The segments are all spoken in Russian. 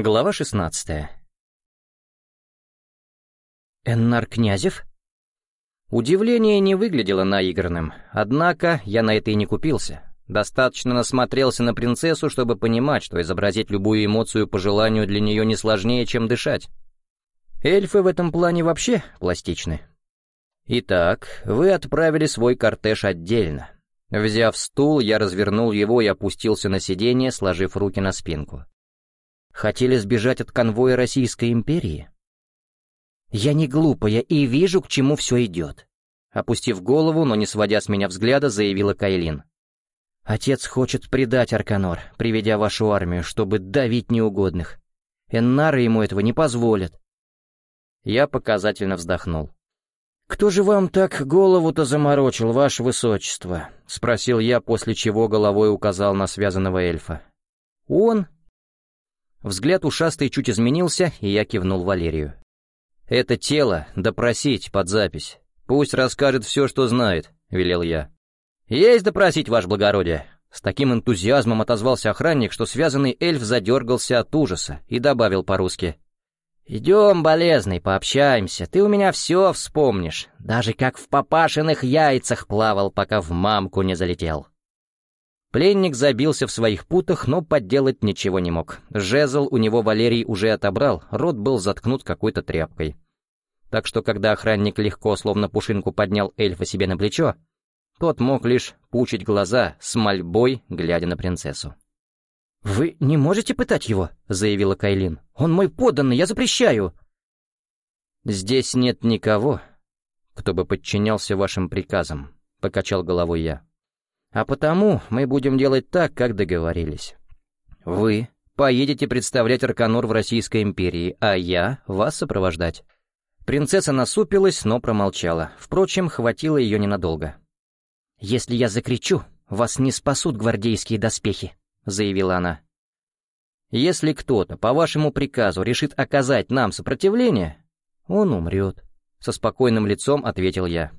Глава шестнадцатая. Эннар Князев? Удивление не выглядело наигранным, однако я на это и не купился. Достаточно насмотрелся на принцессу, чтобы понимать, что изобразить любую эмоцию по желанию для нее не сложнее, чем дышать. Эльфы в этом плане вообще пластичны. Итак, вы отправили свой кортеж отдельно. Взяв стул, я развернул его и опустился на сиденье, сложив руки на спинку. Хотели сбежать от конвоя Российской империи? Я не глупая и вижу, к чему все идет. Опустив голову, но не сводя с меня взгляда, заявила Кайлин. Отец хочет предать Арканор, приведя вашу армию, чтобы давить неугодных. Эннары ему этого не позволят. Я показательно вздохнул. «Кто же вам так голову-то заморочил, ваше высочество?» — спросил я, после чего головой указал на связанного эльфа. «Он?» Взгляд ушастый чуть изменился, и я кивнул Валерию. «Это тело допросить под запись. Пусть расскажет все, что знает», — велел я. «Есть допросить, ваше благородие!» С таким энтузиазмом отозвался охранник, что связанный эльф задергался от ужаса и добавил по-русски. «Идем, болезный, пообщаемся, ты у меня все вспомнишь, даже как в папашиных яйцах плавал, пока в мамку не залетел». Пленник забился в своих путах, но подделать ничего не мог. Жезл у него Валерий уже отобрал, рот был заткнут какой-то тряпкой. Так что, когда охранник легко, словно пушинку, поднял эльфа себе на плечо, тот мог лишь пучить глаза с мольбой, глядя на принцессу. «Вы не можете пытать его?» — заявила Кайлин. «Он мой подданный, я запрещаю!» «Здесь нет никого, кто бы подчинялся вашим приказам», — покачал головой я. «А потому мы будем делать так, как договорились. Вы поедете представлять Арканор в Российской империи, а я — вас сопровождать». Принцесса насупилась, но промолчала. Впрочем, хватило ее ненадолго. «Если я закричу, вас не спасут гвардейские доспехи», заявила она. «Если кто-то, по вашему приказу, решит оказать нам сопротивление, он умрет», — со спокойным лицом ответил я.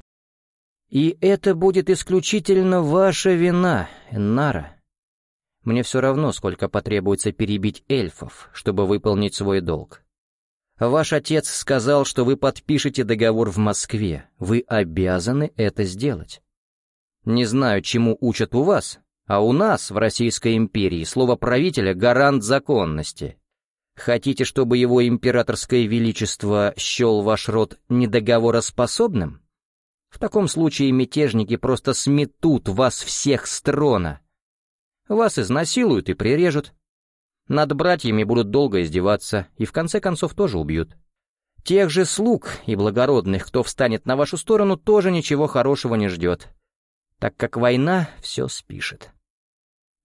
«И это будет исключительно ваша вина, Нара. Мне все равно, сколько потребуется перебить эльфов, чтобы выполнить свой долг. Ваш отец сказал, что вы подпишете договор в Москве. Вы обязаны это сделать. Не знаю, чему учат у вас, а у нас, в Российской империи, слово правителя — гарант законности. Хотите, чтобы его императорское величество счел ваш род недоговороспособным? В таком случае мятежники просто сметут вас всех с трона. Вас изнасилуют и прирежут. Над братьями будут долго издеваться и в конце концов тоже убьют. Тех же слуг и благородных, кто встанет на вашу сторону, тоже ничего хорошего не ждет, так как война все спишет.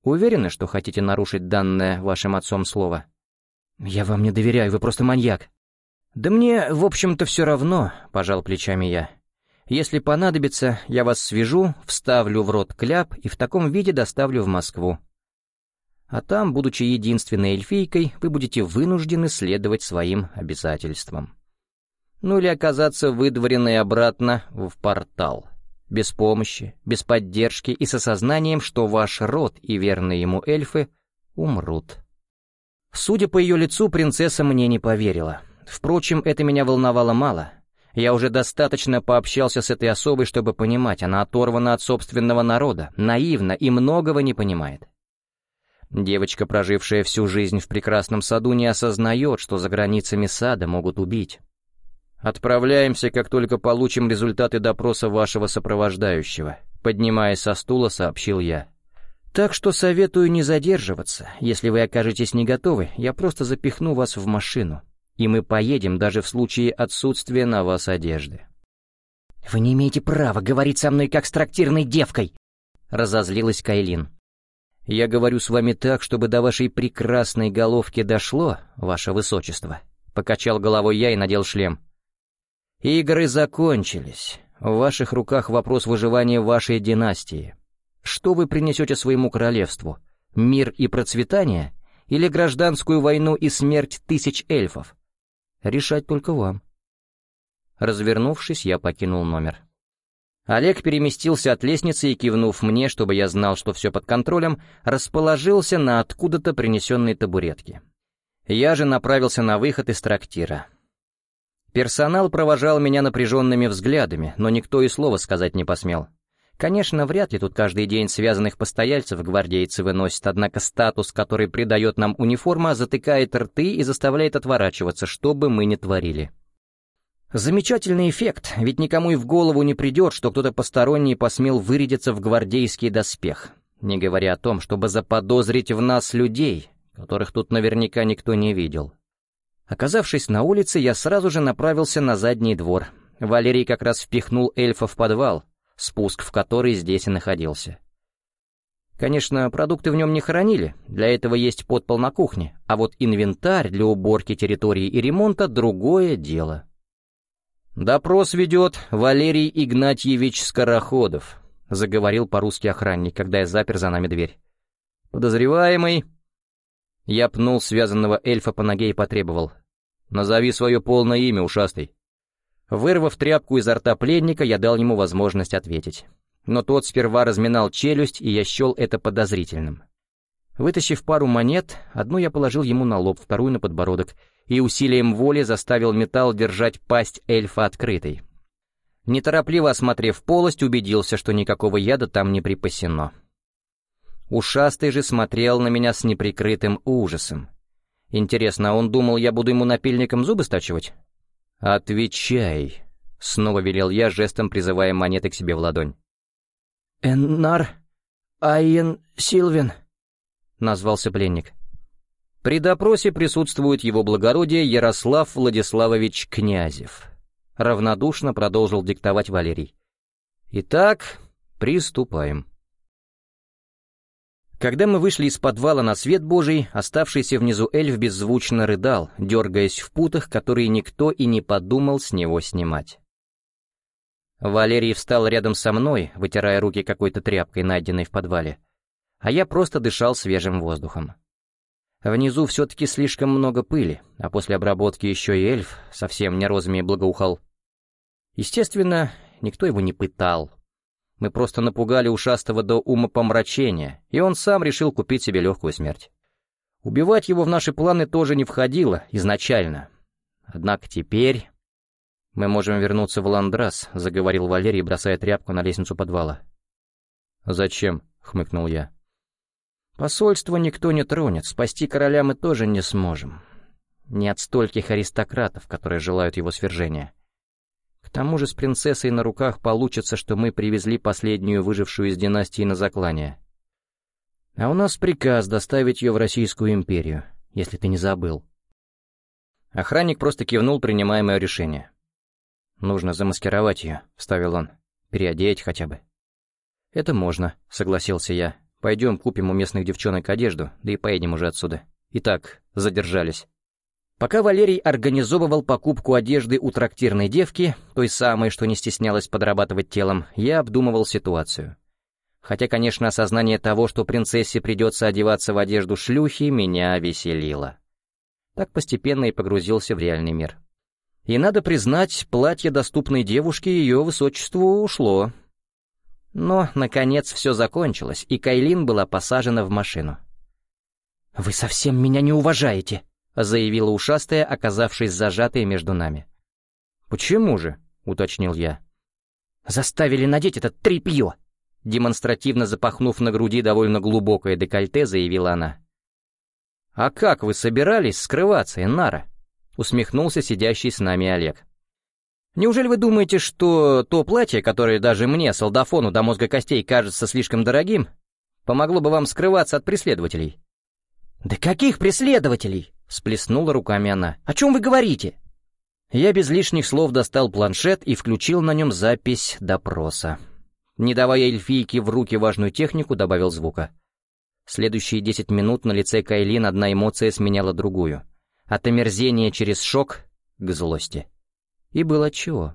Уверены, что хотите нарушить данное вашим отцом слово? Я вам не доверяю, вы просто маньяк. Да мне, в общем-то, все равно, пожал плечами я. Если понадобится, я вас свяжу, вставлю в рот кляп и в таком виде доставлю в Москву. А там, будучи единственной эльфийкой, вы будете вынуждены следовать своим обязательствам. Ну или оказаться выдворенной обратно в портал без помощи, без поддержки и с осознанием, что ваш род и верные ему эльфы умрут. Судя по ее лицу, принцесса мне не поверила. Впрочем, это меня волновало мало. Я уже достаточно пообщался с этой особой, чтобы понимать, она оторвана от собственного народа, наивна и многого не понимает. Девочка, прожившая всю жизнь в прекрасном саду, не осознает, что за границами сада могут убить. «Отправляемся, как только получим результаты допроса вашего сопровождающего», поднимаясь со стула, сообщил я. «Так что советую не задерживаться. Если вы окажетесь не готовы, я просто запихну вас в машину, и мы поедем даже в случае отсутствия на вас одежды». «Вы не имеете права говорить со мной как с трактирной девкой!» — разозлилась Кайлин. «Я говорю с вами так, чтобы до вашей прекрасной головки дошло, ваше высочество», — покачал головой я и надел шлем. Игры закончились. В ваших руках вопрос выживания вашей династии. Что вы принесете своему королевству? Мир и процветание? Или гражданскую войну и смерть тысяч эльфов? Решать только вам. Развернувшись, я покинул номер. Олег переместился от лестницы и, кивнув мне, чтобы я знал, что все под контролем, расположился на откуда-то принесенной табуретке. Я же направился на выход из трактира. Персонал провожал меня напряженными взглядами, но никто и слова сказать не посмел. Конечно, вряд ли тут каждый день связанных постояльцев гвардейцы выносят, однако статус, который придает нам униформа, затыкает рты и заставляет отворачиваться, что бы мы ни творили. Замечательный эффект, ведь никому и в голову не придет, что кто-то посторонний посмел вырядиться в гвардейский доспех, не говоря о том, чтобы заподозрить в нас людей, которых тут наверняка никто не видел. Оказавшись на улице, я сразу же направился на задний двор. Валерий как раз впихнул эльфа в подвал, спуск в который здесь и находился. Конечно, продукты в нем не хранили, для этого есть подпол на кухне, а вот инвентарь для уборки территории и ремонта — другое дело. «Допрос ведет Валерий Игнатьевич Скороходов», — заговорил по-русски охранник, когда я запер за нами дверь. «Подозреваемый...» Я пнул связанного эльфа по ноге и потребовал. «Назови свое полное имя, ушастый». Вырвав тряпку изо рта пленника, я дал ему возможность ответить. Но тот сперва разминал челюсть, и я счел это подозрительным. Вытащив пару монет, одну я положил ему на лоб, вторую на подбородок — и усилием воли заставил металл держать пасть эльфа открытой. Неторопливо осмотрев полость, убедился, что никакого яда там не припасено. Ушастый же смотрел на меня с неприкрытым ужасом. Интересно, а он думал, я буду ему напильником зубы стачивать? «Отвечай», — снова велел я, жестом призывая монеты к себе в ладонь. «Эннар Айен Силвин», — назвался пленник. При допросе присутствует его благородие Ярослав Владиславович Князев. Равнодушно продолжил диктовать Валерий. Итак, приступаем. Когда мы вышли из подвала на свет Божий, оставшийся внизу эльф беззвучно рыдал, дергаясь в путах, которые никто и не подумал с него снимать. Валерий встал рядом со мной, вытирая руки какой-то тряпкой, найденной в подвале, а я просто дышал свежим воздухом. Внизу все-таки слишком много пыли, а после обработки еще и эльф совсем не розами благоухал. Естественно, никто его не пытал. Мы просто напугали ушастого до умопомрачения, и он сам решил купить себе легкую смерть. Убивать его в наши планы тоже не входило изначально. Однако теперь... «Мы можем вернуться в Ландрас», — заговорил Валерий, бросая тряпку на лестницу подвала. «Зачем?» — хмыкнул я. Посольство никто не тронет, спасти короля мы тоже не сможем. Не от стольких аристократов, которые желают его свержения. Тому же с принцессой на руках получится, что мы привезли последнюю выжившую из династии на заклание. А у нас приказ доставить ее в Российскую империю, если ты не забыл. Охранник просто кивнул, принимая мое решение. «Нужно замаскировать ее», — вставил он. «Переодеть хотя бы». «Это можно», — согласился я, Пойдем купим у местных девчонок одежду, да и поедем уже отсюда. Итак, задержались. Пока Валерий организовывал покупку одежды у трактирной девки, той самой, что не стеснялась подрабатывать телом, я обдумывал ситуацию. Хотя, конечно, осознание того, что принцессе придется одеваться в одежду шлюхи, меня веселило. Так постепенно и погрузился в реальный мир. И надо признать, платье доступной девушки ее высочеству ушло, но, наконец, все закончилось, и Кайлин была посажена в машину. «Вы совсем меня не уважаете», — заявила ушастая, оказавшись зажатой между нами. «Почему же?» — уточнил я. «Заставили надеть это тряпье!» Демонстративно запахнув на груди довольно глубокое декольте, заявила она. «А как вы собирались скрываться, Эннара?» — усмехнулся сидящий с нами Олег. Неужели вы думаете, что то платье, которое даже мне, солдафону до мозга костей, кажется слишком дорогим, помогло бы вам скрываться от преследователей?» «Да каких преследователей?» — всплеснула руками она. «О чем вы говорите?» Я без лишних слов достал планшет и включил на нем запись допроса. Не давая эльфийке в руки важную технику, добавил звука. Следующие десять минут на лице Кайлин одна эмоция сменяла другую. От омерзения через шок к злости. И было чего.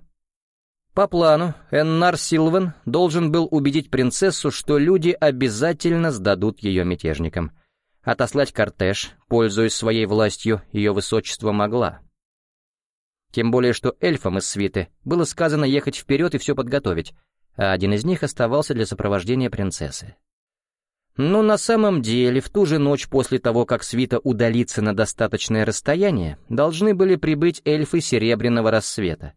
По плану, Эннар Силвен должен был убедить принцессу, что люди обязательно сдадут ее мятежникам. Отослать кортеж, пользуясь своей властью, ее высочество могла. Тем более, что эльфам из свиты было сказано ехать вперед и все подготовить, а один из них оставался для сопровождения принцессы. Но на самом деле, в ту же ночь после того, как свита удалится на достаточное расстояние, должны были прибыть эльфы Серебряного Рассвета.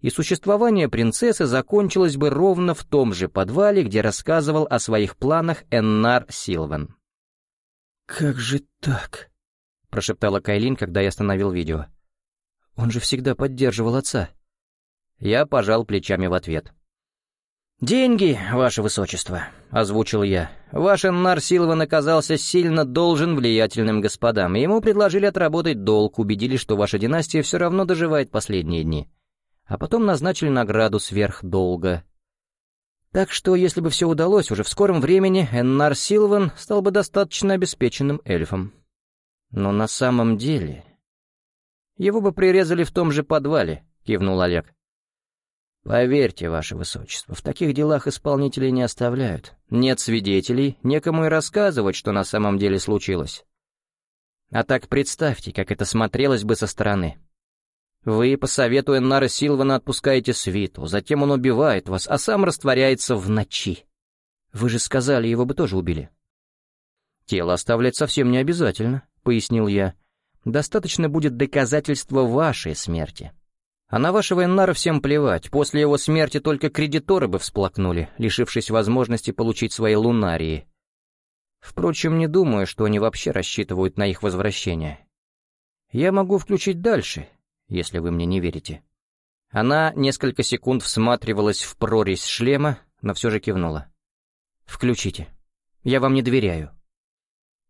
И существование принцессы закончилось бы ровно в том же подвале, где рассказывал о своих планах Эннар Силван. «Как же так?» — прошептала Кайлин, когда я остановил видео. «Он же всегда поддерживал отца». Я пожал плечами в ответ. «Деньги, ваше высочество», — озвучил я. «Ваш Эннар Силван оказался сильно должен влиятельным господам, и ему предложили отработать долг, убедили, что ваша династия все равно доживает последние дни. А потом назначили награду сверх долга. Так что, если бы все удалось, уже в скором времени Эннар Силван стал бы достаточно обеспеченным эльфом. Но на самом деле... Его бы прирезали в том же подвале, кивнул Олег. Поверьте, ваше высочество, в таких делах исполнителей не оставляют. Нет свидетелей, некому и рассказывать, что на самом деле случилось. А так представьте, как это смотрелось бы со стороны. Вы, по совету Эннара Силвана, отпускаете свиту, затем он убивает вас, а сам растворяется в ночи. Вы же сказали, его бы тоже убили. Тело оставлять совсем не обязательно, пояснил я. Достаточно будет доказательства вашей смерти. А на вашего Эннара всем плевать, после его смерти только кредиторы бы всплакнули, лишившись возможности получить свои лунарии. Впрочем, не думаю, что они вообще рассчитывают на их возвращение. Я могу включить дальше, если вы мне не верите. Она несколько секунд всматривалась в прорезь шлема, но все же кивнула. «Включите. Я вам не доверяю».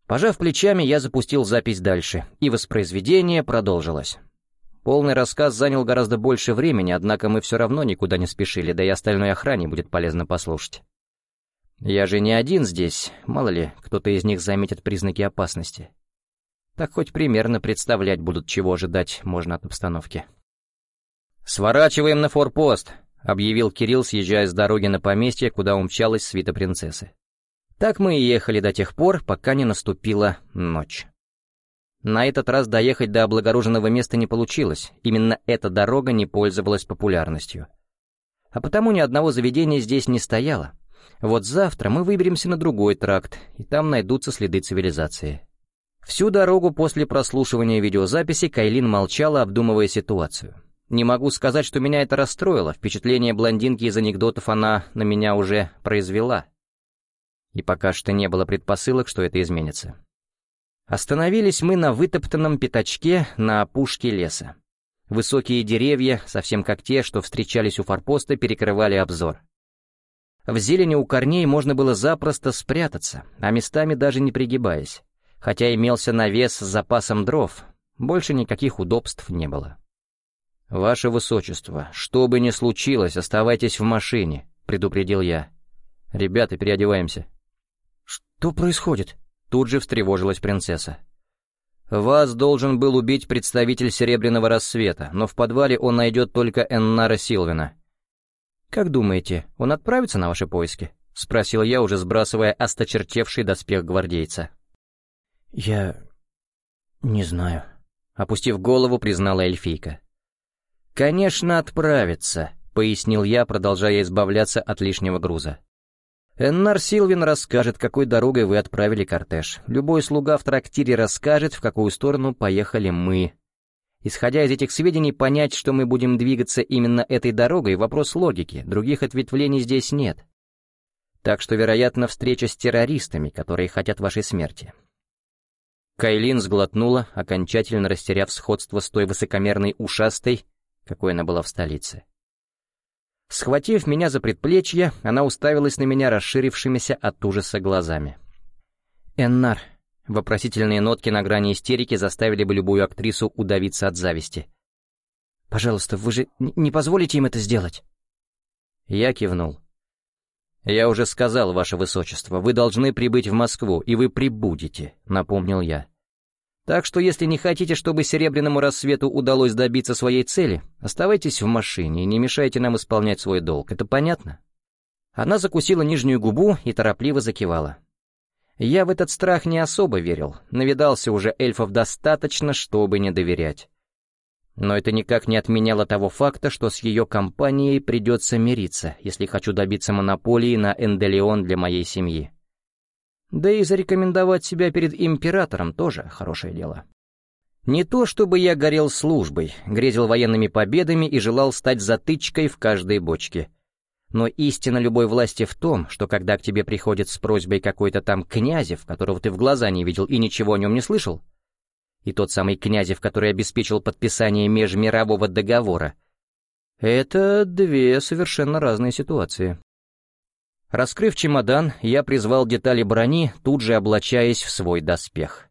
Пожав плечами, я запустил запись дальше, и воспроизведение продолжилось. Полный рассказ занял гораздо больше времени, однако мы все равно никуда не спешили, да и остальной охране будет полезно послушать. Я же не один здесь, мало ли, кто-то из них заметит признаки опасности. Так хоть примерно представлять будут, чего ожидать можно от обстановки. «Сворачиваем на форпост», — объявил Кирилл, съезжая с дороги на поместье, куда умчалась свита принцессы. Так мы и ехали до тех пор, пока не наступила ночь. На этот раз доехать до облагороженного места не получилось, именно эта дорога не пользовалась популярностью. А потому ни одного заведения здесь не стояло. Вот завтра мы выберемся на другой тракт, и там найдутся следы цивилизации. Всю дорогу после прослушивания видеозаписи Кайлин молчала, обдумывая ситуацию. Не могу сказать, что меня это расстроило, впечатление блондинки из анекдотов она на меня уже произвела. И пока что не было предпосылок, что это изменится. Остановились мы на вытоптанном пятачке на опушке леса. Высокие деревья, совсем как те, что встречались у форпоста, перекрывали обзор. В зелени у корней можно было запросто спрятаться, а местами даже не пригибаясь. Хотя имелся навес с запасом дров, больше никаких удобств не было. «Ваше Высочество, что бы ни случилось, оставайтесь в машине», — предупредил я. «Ребята, переодеваемся». «Что происходит?» Тут же встревожилась принцесса. «Вас должен был убить представитель Серебряного Рассвета, но в подвале он найдет только Эннара Силвина». «Как думаете, он отправится на ваши поиски?» — спросил я, уже сбрасывая осточертевший доспех гвардейца. «Я... не знаю», — опустив голову, признала эльфийка. «Конечно, отправится», — пояснил я, продолжая избавляться от лишнего груза. Эннар Силвин расскажет, какой дорогой вы отправили кортеж. Любой слуга в трактире расскажет, в какую сторону поехали мы. Исходя из этих сведений, понять, что мы будем двигаться именно этой дорогой, вопрос логики, других ответвлений здесь нет. Так что, вероятно, встреча с террористами, которые хотят вашей смерти. Кайлин сглотнула, окончательно растеряв сходство с той высокомерной ушастой, какой она была в столице. Схватив меня за предплечье, она уставилась на меня расширившимися от ужаса глазами. «Эннар», — вопросительные нотки на грани истерики заставили бы любую актрису удавиться от зависти. «Пожалуйста, вы же не позволите им это сделать?» Я кивнул. «Я уже сказал, ваше высочество, вы должны прибыть в Москву, и вы прибудете», — напомнил я. Так что если не хотите, чтобы Серебряному рассвету удалось добиться своей цели, оставайтесь в машине и не мешайте нам исполнять свой долг. Это понятно?» Она закусила нижнюю губу и торопливо закивала. Я в этот страх не особо верил, навидался уже эльфов достаточно, чтобы не доверять. Но это никак не отменяло того факта, что с ее компанией придется мириться, если хочу добиться монополии на Энделеон для моей семьи. Да и зарекомендовать себя перед императором тоже хорошее дело. Не то чтобы я горел службой, грезил военными победами и желал стать затычкой в каждой бочке. Но истина любой власти в том, что когда к тебе приходит с просьбой какой-то там князев, которого ты в глаза не видел и ничего о нем не слышал, и тот самый князев, который обеспечил подписание межмирового договора, это две совершенно разные ситуации. Раскрыв чемодан, я призвал детали брони, тут же облачаясь в свой доспех.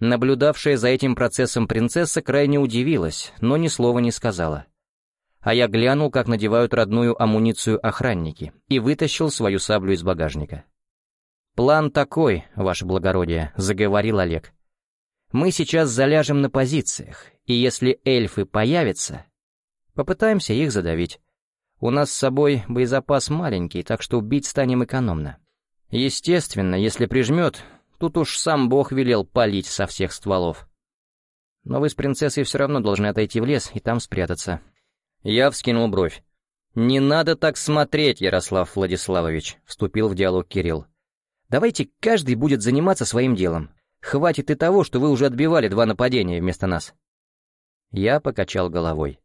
Наблюдавшая за этим процессом принцесса крайне удивилась, но ни слова не сказала. А я глянул, как надевают родную амуницию охранники, и вытащил свою саблю из багажника. «План такой, ваше благородие», — заговорил Олег. «Мы сейчас заляжем на позициях, и если эльфы появятся, попытаемся их задавить. У нас с собой боезапас маленький, так что убить станем экономно. Естественно, если прижмет, тут уж сам бог велел палить со всех стволов. Но вы с принцессой все равно должны отойти в лес и там спрятаться. Я вскинул бровь. «Не надо так смотреть, Ярослав Владиславович», — вступил в диалог Кирилл. «Давайте каждый будет заниматься своим делом. Хватит и того, что вы уже отбивали два нападения вместо нас». Я покачал головой.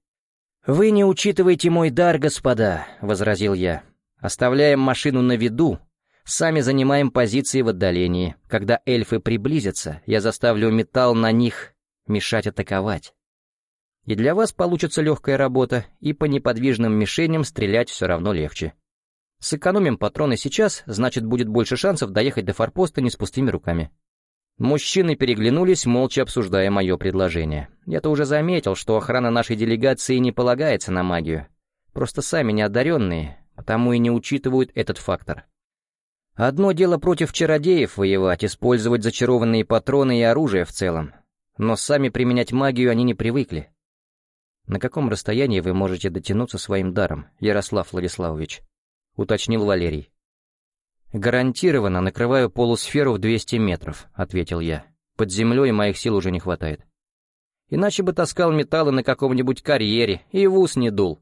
«Вы не учитываете мой дар, господа», — возразил я. «Оставляем машину на виду, сами занимаем позиции в отдалении. Когда эльфы приблизятся, я заставлю металл на них мешать атаковать. И для вас получится легкая работа, и по неподвижным мишеням стрелять все равно легче. Сэкономим патроны сейчас, значит, будет больше шансов доехать до форпоста не с пустыми руками». Мужчины переглянулись, молча обсуждая мое предложение. Я-то уже заметил, что охрана нашей делегации не полагается на магию. Просто сами неодаренные, потому и не учитывают этот фактор. Одно дело против чародеев воевать, использовать зачарованные патроны и оружие в целом. Но сами применять магию они не привыкли. «На каком расстоянии вы можете дотянуться своим даром, Ярослав Владиславович?» — уточнил Валерий. «Гарантированно накрываю полусферу в 200 метров», — ответил я. «Под землей моих сил уже не хватает. Иначе бы таскал металлы на каком-нибудь карьере и в ус не дул».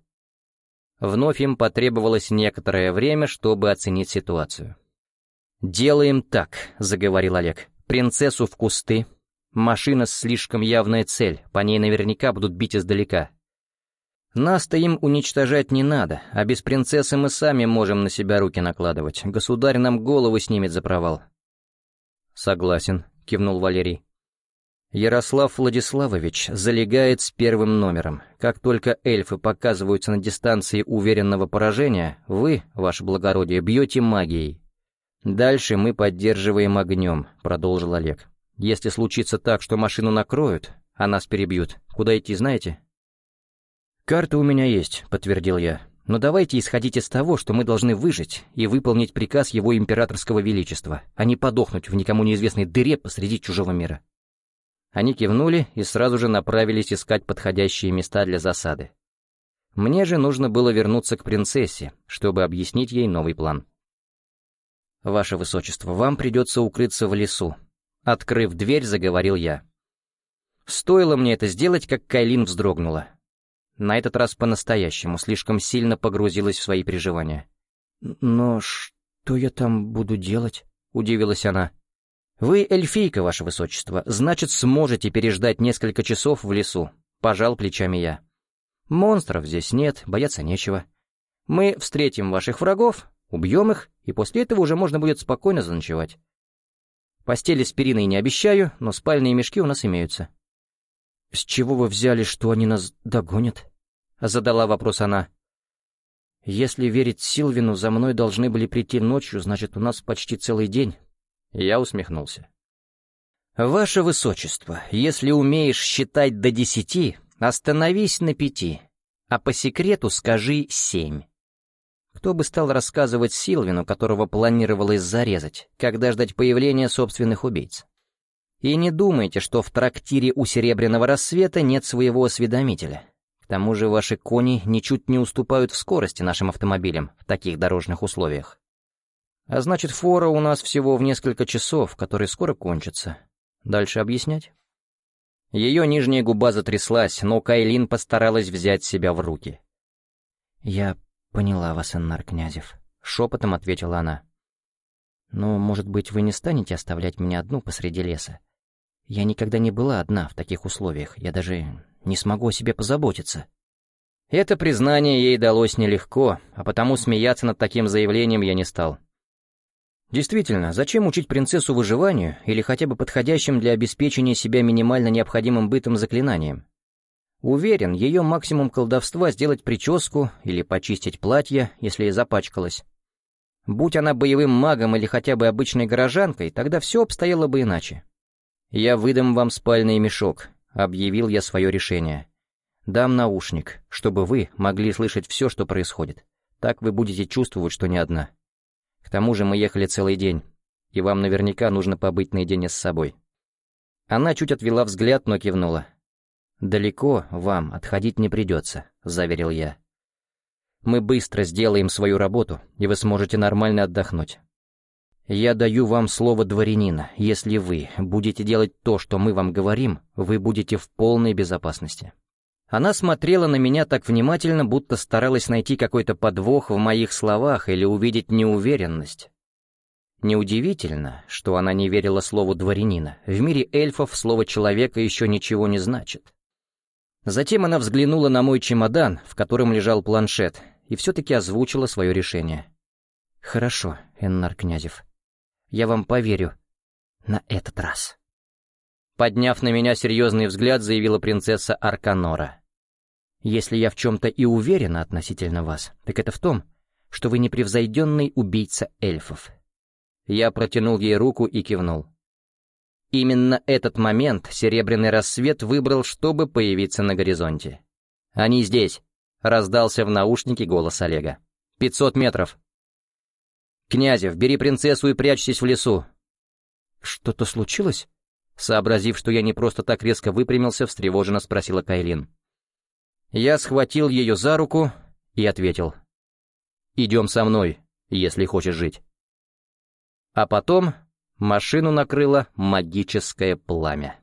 Вновь им потребовалось некоторое время, чтобы оценить ситуацию. «Делаем так», — заговорил Олег. «Принцессу в кусты. Машина слишком явная цель, по ней наверняка будут бить издалека. Нас-то им уничтожать не надо, а без принцессы мы сами можем на себя руки накладывать. Государь нам голову снимет за провал». «Согласен», — кивнул Валерий. Ярослав Владиславович залегает с первым номером. Как только эльфы показываются на дистанции уверенного поражения, вы, ваше благородие, бьете магией. Дальше мы поддерживаем огнем, продолжил Олег. Если случится так, что машину накроют, а нас перебьют, куда идти, знаете? «Карта у меня есть», — подтвердил я. «Но давайте исходить из того, что мы должны выжить и выполнить приказ его императорского величества, а не подохнуть в никому неизвестной дыре посреди чужого мира». Они кивнули и сразу же направились искать подходящие места для засады. Мне же нужно было вернуться к принцессе, чтобы объяснить ей новый план. «Ваше Высочество, вам придется укрыться в лесу», — открыв дверь, заговорил я. Стоило мне это сделать, как Кайлин вздрогнула. На этот раз по-настоящему, слишком сильно погрузилась в свои переживания. «Но что я там буду делать?» — удивилась она. «Вы эльфийка, ваше высочество, значит, сможете переждать несколько часов в лесу», — пожал плечами я. «Монстров здесь нет, бояться нечего. Мы встретим ваших врагов, убьем их, и после этого уже можно будет спокойно заночевать. Постели с периной не обещаю, но спальные мешки у нас имеются». «С чего вы взяли, что они нас догонят?» — задала вопрос она. «Если верить Силвину, за мной должны были прийти ночью, значит, у нас почти целый день». Я усмехнулся. «Ваше Высочество, если умеешь считать до десяти, остановись на пяти, а по секрету скажи семь». Кто бы стал рассказывать Силвину, которого планировалось зарезать, когда ждать появления собственных убийц? И не думайте, что в трактире у Серебряного Рассвета нет своего осведомителя тому же ваши кони ничуть не уступают в скорости нашим автомобилям в таких дорожных условиях. А значит, фора у нас всего в несколько часов, которые скоро кончатся. Дальше объяснять? Ее нижняя губа затряслась, но Кайлин постаралась взять себя в руки. «Я поняла вас, Эннар Князев», — шепотом ответила она. Но, может быть, вы не станете оставлять меня одну посреди леса? Я никогда не была одна в таких условиях, я даже не смогу о себе позаботиться». Это признание ей далось нелегко, а потому смеяться над таким заявлением я не стал. Действительно, зачем учить принцессу выживанию или хотя бы подходящим для обеспечения себя минимально необходимым бытом заклинанием? Уверен, ее максимум колдовства сделать прическу или почистить платье, если и запачкалось. Будь она боевым магом или хотя бы обычной горожанкой, тогда все обстояло бы иначе. «Я выдам вам спальный мешок», — объявил я свое решение. Дам наушник, чтобы вы могли слышать все, что происходит. Так вы будете чувствовать, что не одна. К тому же мы ехали целый день, и вам наверняка нужно побыть наедине с собой». Она чуть отвела взгляд, но кивнула. «Далеко вам отходить не придется», — заверил я. «Мы быстро сделаем свою работу, и вы сможете нормально отдохнуть. Я даю вам слово дворянина. Если вы будете делать то, что мы вам говорим, вы будете в полной безопасности». Она смотрела на меня так внимательно, будто старалась найти какой-то подвох в моих словах или увидеть неуверенность. Неудивительно, что она не верила слову «дворянина». В мире эльфов слово «человека» еще ничего не значит. Затем она взглянула на мой чемодан, в котором лежал планшет, и все-таки озвучила свое решение. «Хорошо, Эннар Князев. Я вам поверю. На этот раз». Подняв на меня серьезный взгляд, заявила принцесса Арканора. Если я в чем-то и уверена относительно вас, так это в том, что вы непревзойденный убийца эльфов. Я протянул ей руку и кивнул. Именно этот момент Серебряный Рассвет выбрал, чтобы появиться на горизонте. «Они здесь!» — раздался в наушнике голос Олега. «Пятьсот метров!» «Князев, бери принцессу и прячьтесь в лесу!» «Что-то случилось?» Сообразив, что я не просто так резко выпрямился, встревоженно спросила Кайлин. Я схватил ее за руку и ответил. «Идем со мной, если хочешь жить». А потом машину накрыло магическое пламя.